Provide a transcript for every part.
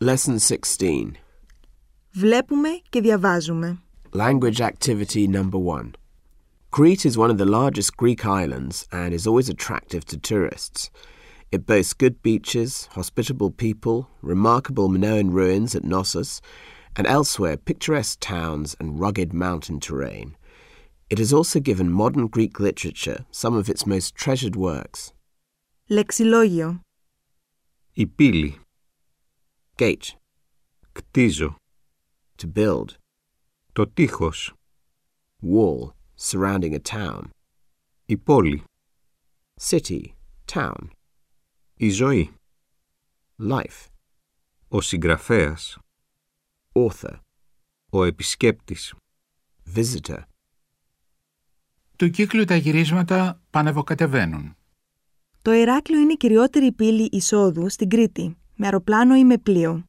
Lesson 16. Βλέπουμε και διαβάζουμε. Language activity number one. Crete is one of the largest Greek islands and is always attractive to tourists. It boasts good beaches, hospitable people, remarkable Minoan ruins at Knossos, and elsewhere picturesque towns and rugged mountain terrain. It has also given modern Greek literature some of its most treasured works. Λεξιλόγιο. Η πύλη. Gate, Κτίζω. to build. Το τείχος. Wall, surrounding a town. Η πόλη. City, town. Η ζωή. Life, Ο συγγραφέας. author, Ο επισκέπτης. visitor. Του κύκλου τα γυρίσματα πανευοκατεβαίνουν. Το Ηράκλειο είναι η κυριότερη πύλη εισόδου στην Κρήτη, με αεροπλάνο ή με πλοίο.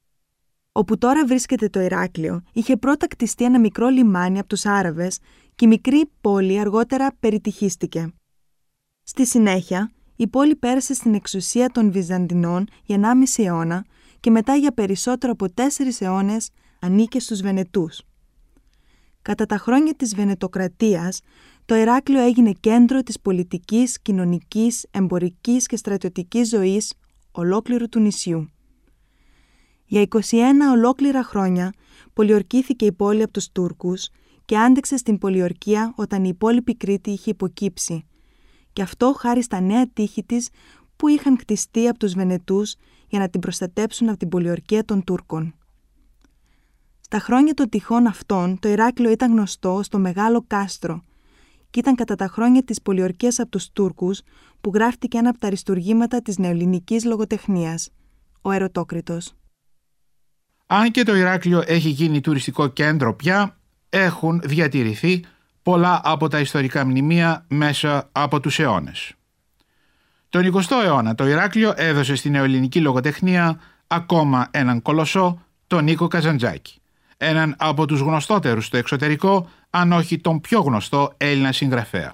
Όπου τώρα βρίσκεται το Ηράκλειο, είχε πρώτα κτιστεί ένα μικρό λιμάνι από τους Άραβες και η μικρή πόλη αργότερα περιτυχίστηκε. Στη συνέχεια, η πόλη πέρασε στην εξουσία των Βυζαντινών για 1,5 αιώνα και μετά για περισσότερο από 4 αιώνες ανήκε στους Βενετούς. Κατά τα χρόνια της Βενετοκρατίας, το Ηράκλειο έγινε κέντρο της πολιτικής, κοινωνικής, εμπορικής και στρατιωτικής ζωής ολόκληρου του νησιού. Για 21 ολόκληρα χρόνια πολιορκήθηκε η πόλη από τους Τούρκους και άντεξε στην πολιορκία όταν η υπόλοιπη Κρήτη είχε υποκύψει. Και αυτό χάρη στα νέα τείχη της που είχαν κτιστεί από τους Βενετούς για να την προστατέψουν από την πολιορκία των Τούρκων. Στα χρόνια των τυχών αυτών το Ηράκλειο ήταν γνωστό στο Μεγάλο Κάστρο και ήταν κατά τα χρόνια της πολιορκίας από τους Τούρκους που γράφτηκε ένα από τα αριστουργήματα της νεοελληνικής λογοτεχνίας, ο Ερωτόκριτος. Αν και το Ηράκλειο έχει γίνει τουριστικό κέντρο πια, έχουν διατηρηθεί πολλά από τα ιστορικά μνημεία μέσα από τους αιώνες. Τον 20ο αιώνα το Ηράκλειο έδωσε στην νεοελληνική λογοτεχνία ακόμα έναν κολοσσό, τον Νίκο Καζαντζάκη. Έναν από τους γνωστότερους στο εξωτερικό, αν όχι τον πιο γνωστό Έλληνα συγγραφέα.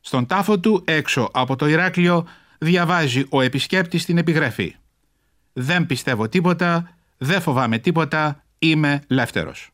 Στον τάφο του έξω από το Ηράκλειο διαβάζει ο επισκέπτης την επιγραφή. «Δεν πιστεύω τίποτα, δεν φοβάμαι τίποτα, είμαι λεύτερος».